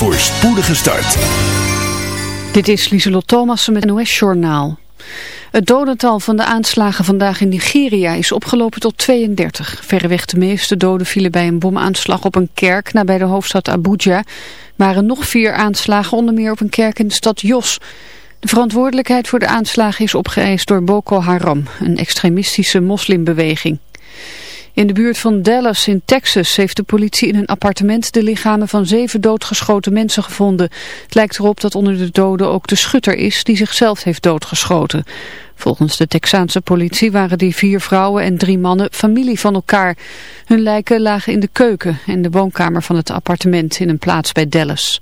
voor spoedige start. Dit is Lieselot Thomassen met NOS Journaal. Het dodental van de aanslagen vandaag in Nigeria is opgelopen tot 32. Verreweg de meeste doden vielen bij een bomaanslag op een kerk nabij de hoofdstad Abuja. waren nog vier aanslagen, onder meer op een kerk in de stad Jos. De verantwoordelijkheid voor de aanslagen is opgeëist door Boko Haram, een extremistische moslimbeweging. In de buurt van Dallas in Texas heeft de politie in een appartement de lichamen van zeven doodgeschoten mensen gevonden. Het lijkt erop dat onder de doden ook de schutter is die zichzelf heeft doodgeschoten. Volgens de Texaanse politie waren die vier vrouwen en drie mannen familie van elkaar. Hun lijken lagen in de keuken en de woonkamer van het appartement in een plaats bij Dallas.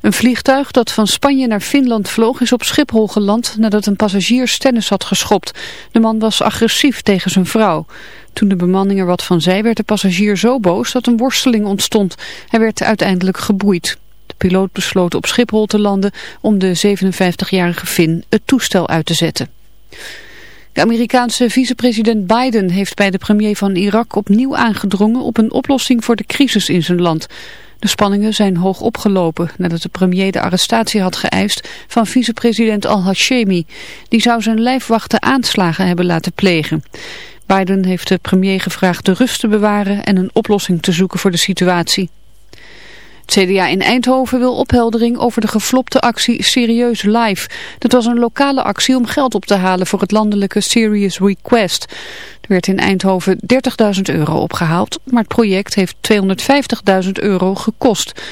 Een vliegtuig dat van Spanje naar Finland vloog is op Schiphol geland nadat een passagier stennis had geschopt. De man was agressief tegen zijn vrouw. Toen de bemanning er wat van zei werd de passagier zo boos dat een worsteling ontstond. Hij werd uiteindelijk geboeid. De piloot besloot op Schiphol te landen om de 57-jarige Fin het toestel uit te zetten. De Amerikaanse vicepresident Biden heeft bij de premier van Irak opnieuw aangedrongen op een oplossing voor de crisis in zijn land. De spanningen zijn hoog opgelopen nadat de premier de arrestatie had geëist van vicepresident al-Hashemi. Die zou zijn lijfwachten aanslagen hebben laten plegen. Biden heeft de premier gevraagd de rust te bewaren en een oplossing te zoeken voor de situatie. Het CDA in Eindhoven wil opheldering over de geflopte actie Serieus Live. Dat was een lokale actie om geld op te halen voor het landelijke Serious Request. Er werd in Eindhoven 30.000 euro opgehaald, maar het project heeft 250.000 euro gekost.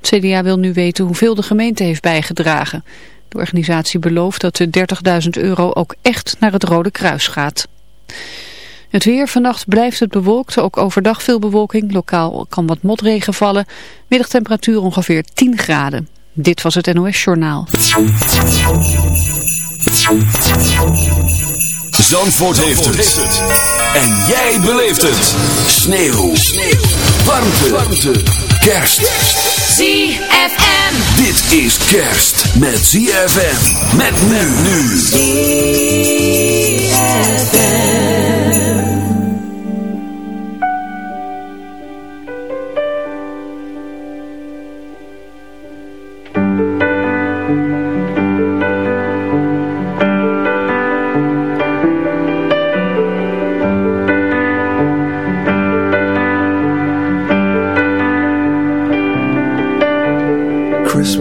Het CDA wil nu weten hoeveel de gemeente heeft bijgedragen. De organisatie belooft dat de 30.000 euro ook echt naar het Rode Kruis gaat. Het weer, vannacht blijft het bewolkt, ook overdag veel bewolking. Lokaal kan wat motregen vallen. Middagtemperatuur ongeveer 10 graden. Dit was het NOS Journaal. Zandvoort, heeft, het. En jij beleeft het. Sneeuw. Sneeuw. Warmte. Warmte. Kerst. ZFM. Dit is kerst met ZFM. Met men nu.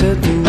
said the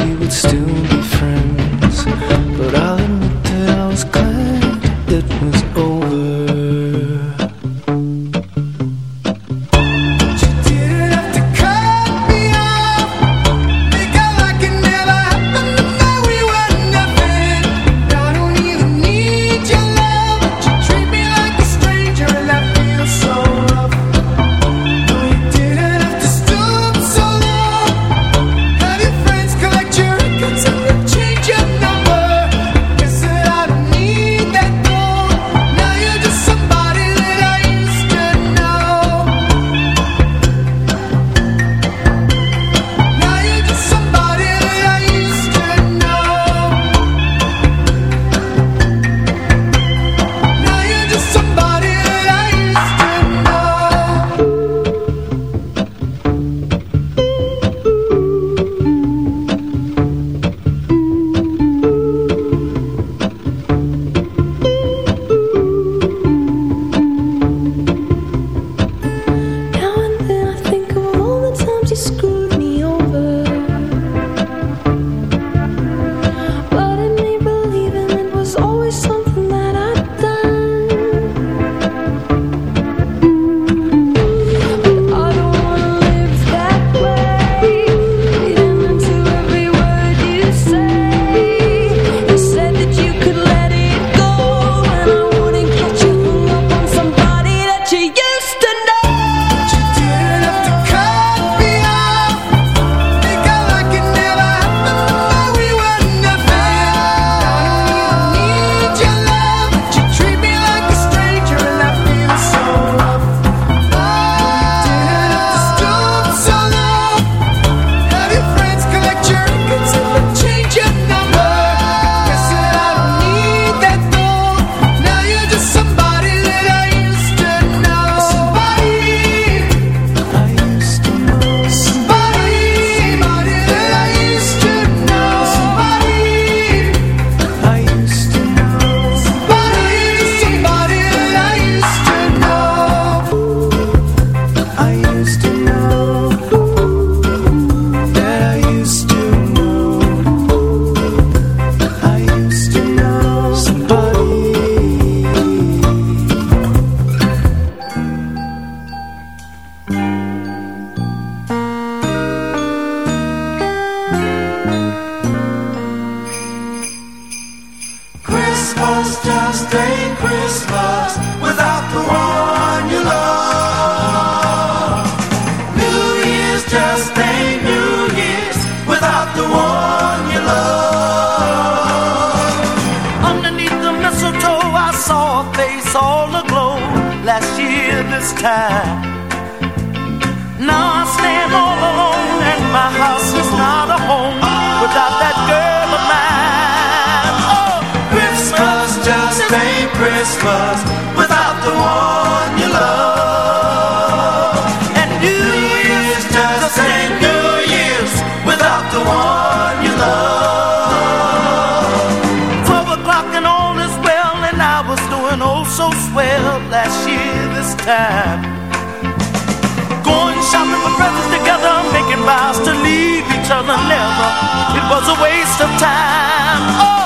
It was a waste of time. Oh,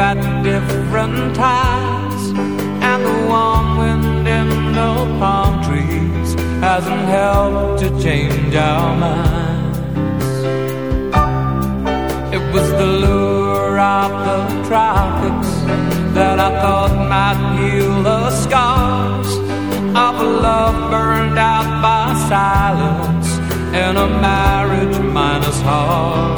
at different times. And the warm wind in the palm trees hasn't helped to change our minds. It was the lure of the tropics that I thought might heal the scars of a love burned out by silence In a marriage minus heart.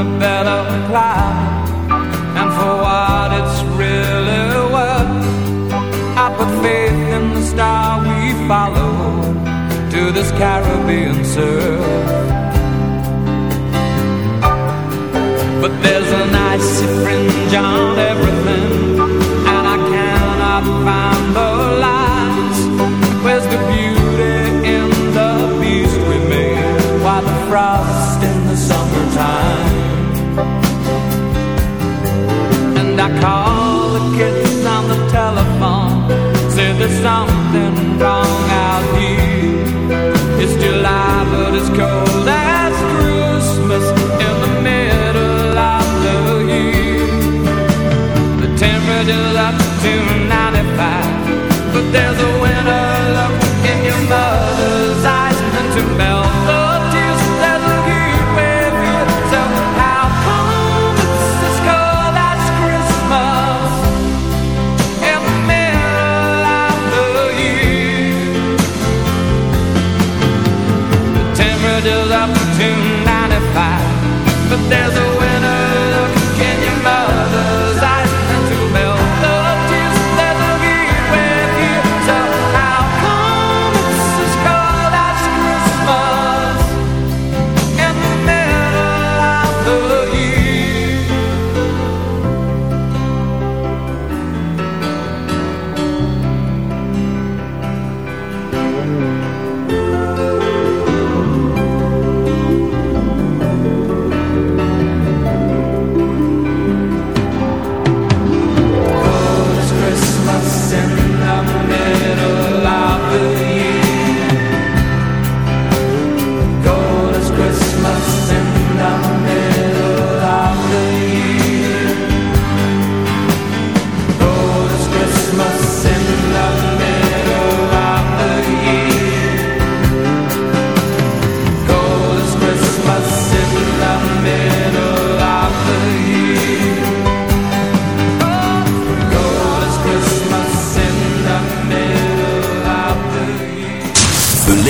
a better climate And for what it's really worth I put faith in the star we follow To this Caribbean surf. But there's an icy fringe on everything And I cannot find the lines. Where's the beauty in the beast we made Why the frost in the summertime I call the kids on the telephone. Say there's something wrong out here. It's July but it's cold as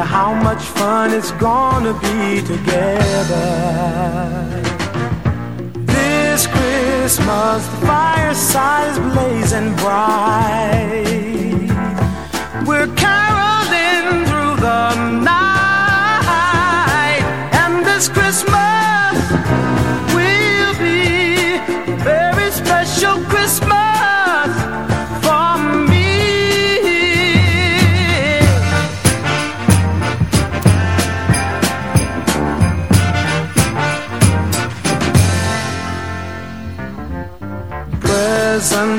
wonder how much fun it's gonna be together. This Christmas, the fireside is blazing bright. We're caroling through the night, and this Christmas.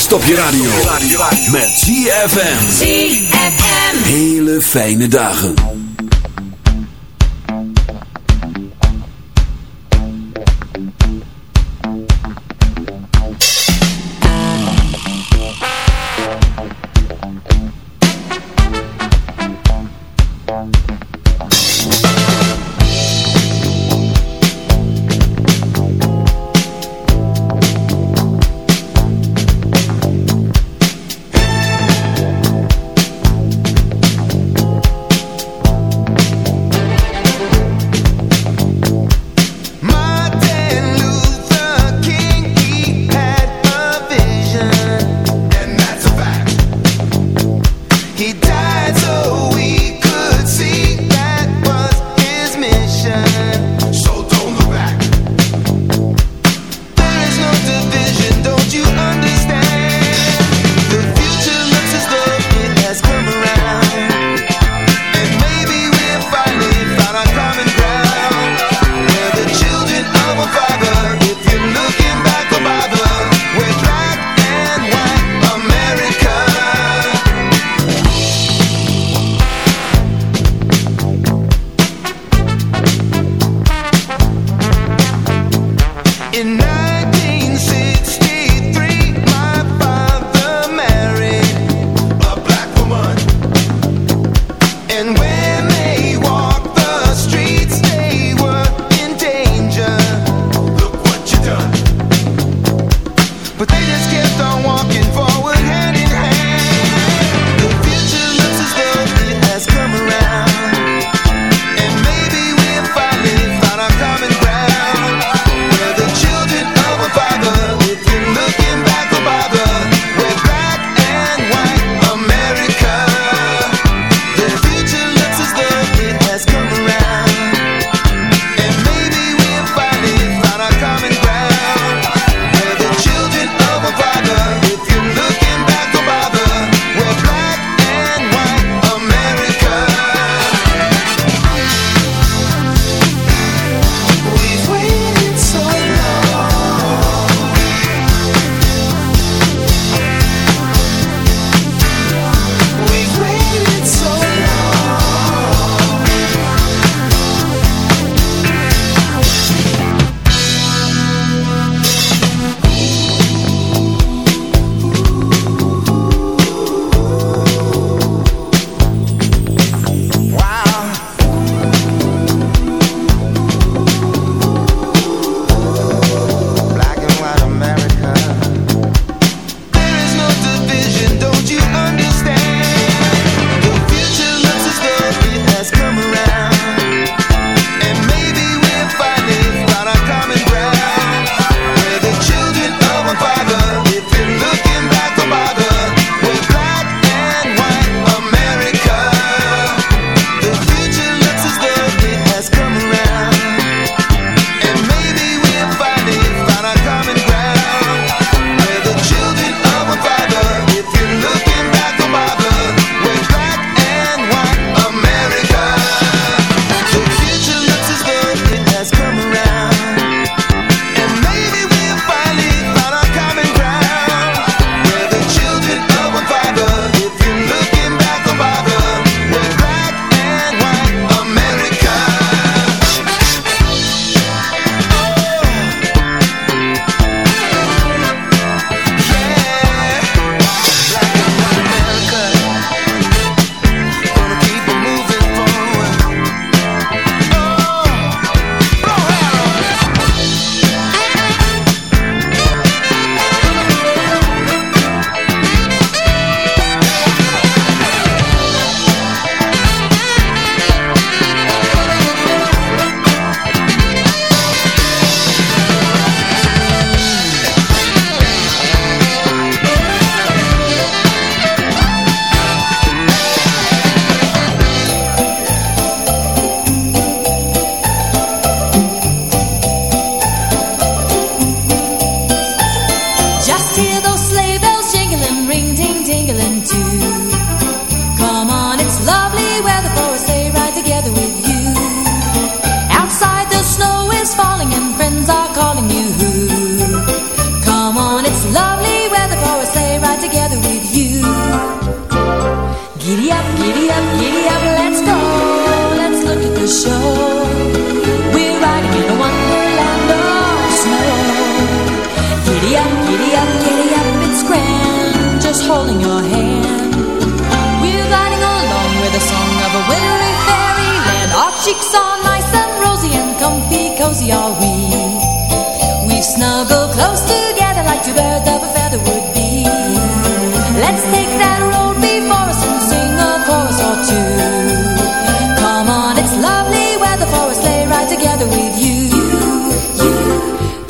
Stop je radio. Met ZFM. ZFM. Hele fijne dagen.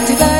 back to back.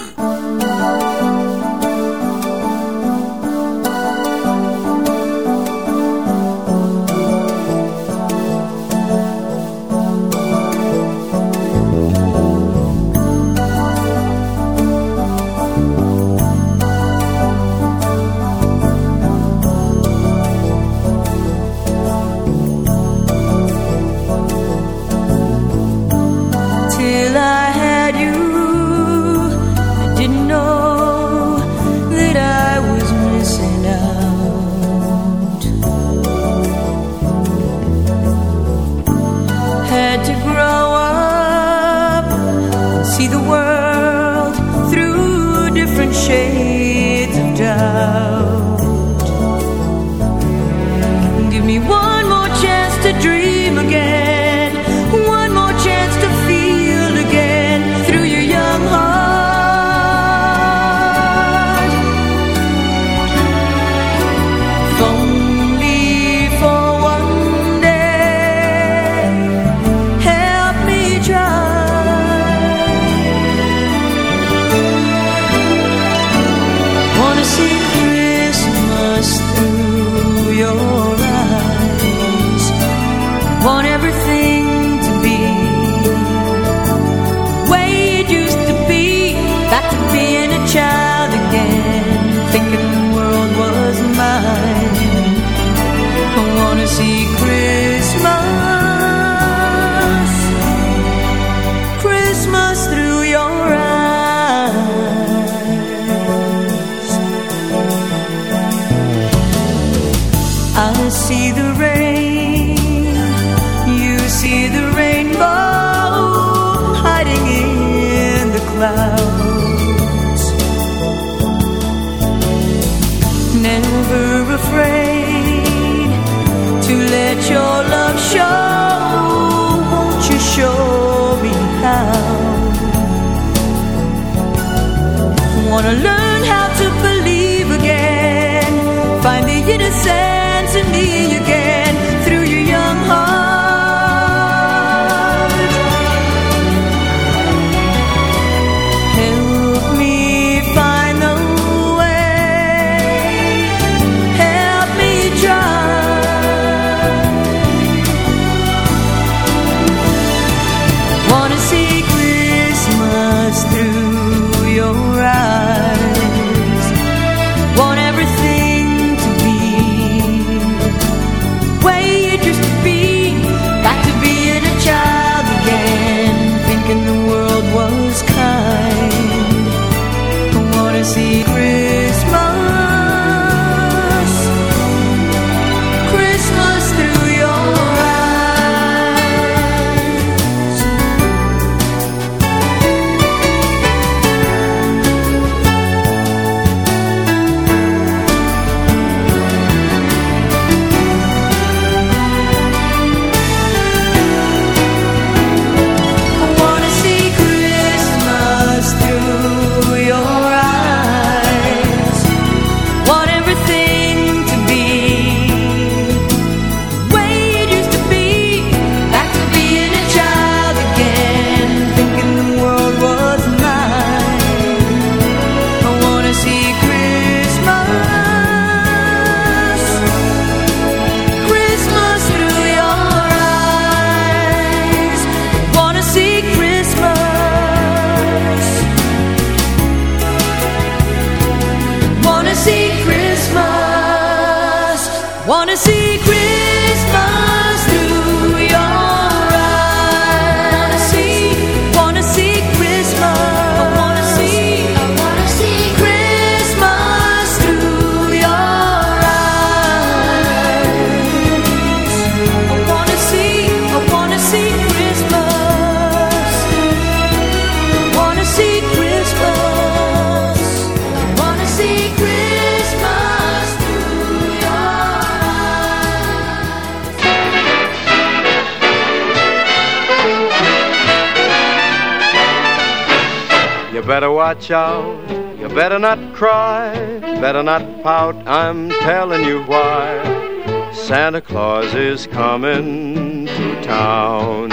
Cry, better not pout, I'm telling you why. Santa Claus is coming to town.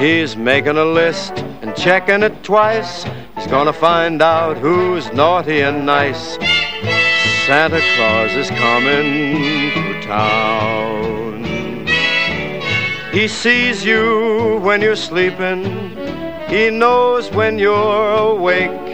He's making a list and checking it twice. He's gonna find out who's naughty and nice. Santa Claus is coming to town. He sees you when you're sleeping. He knows when you're awake.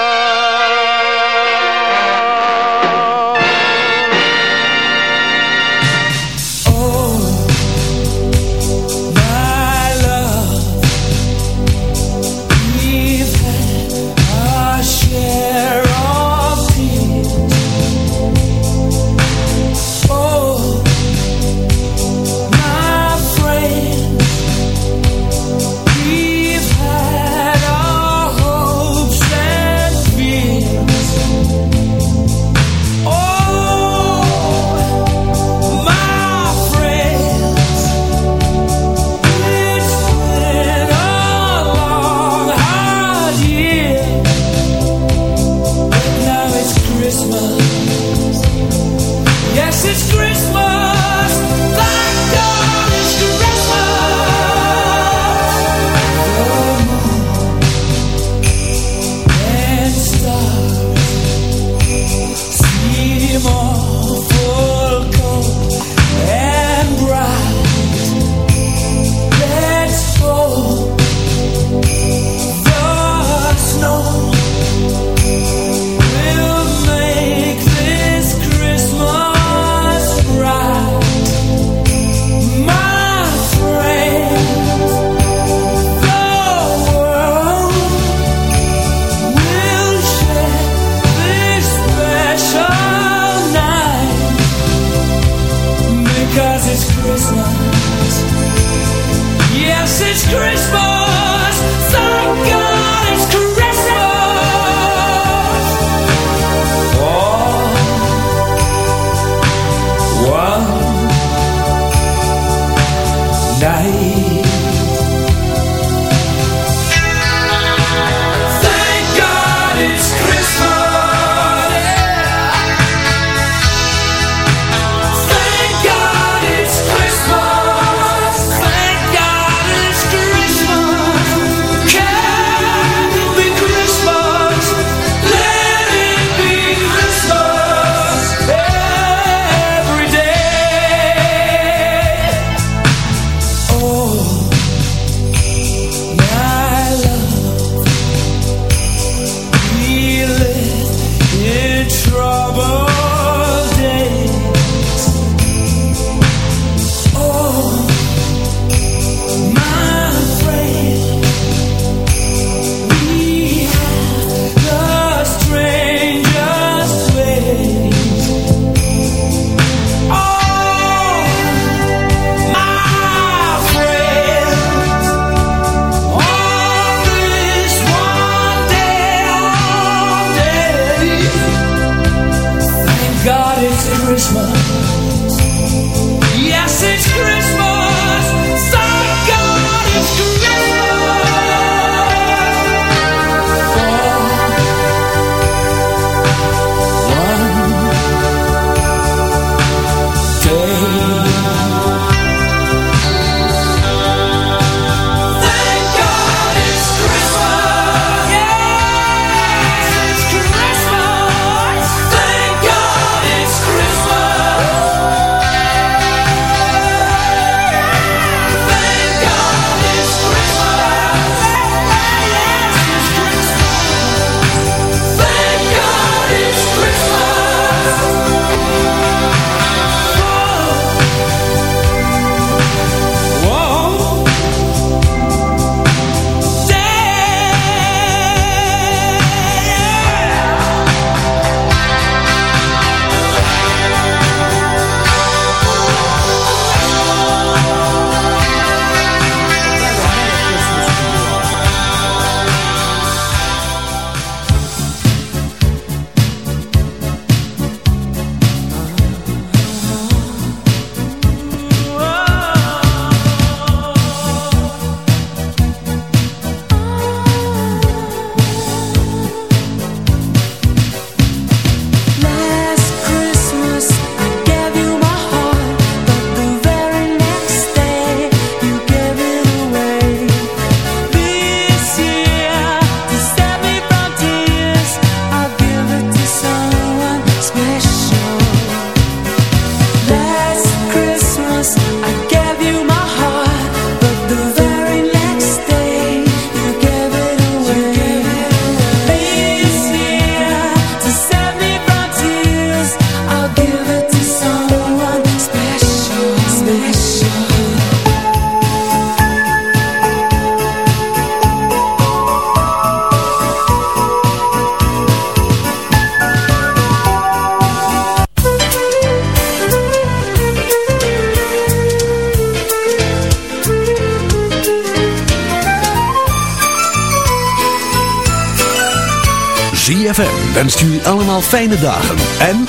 Night. Fijne dagen en...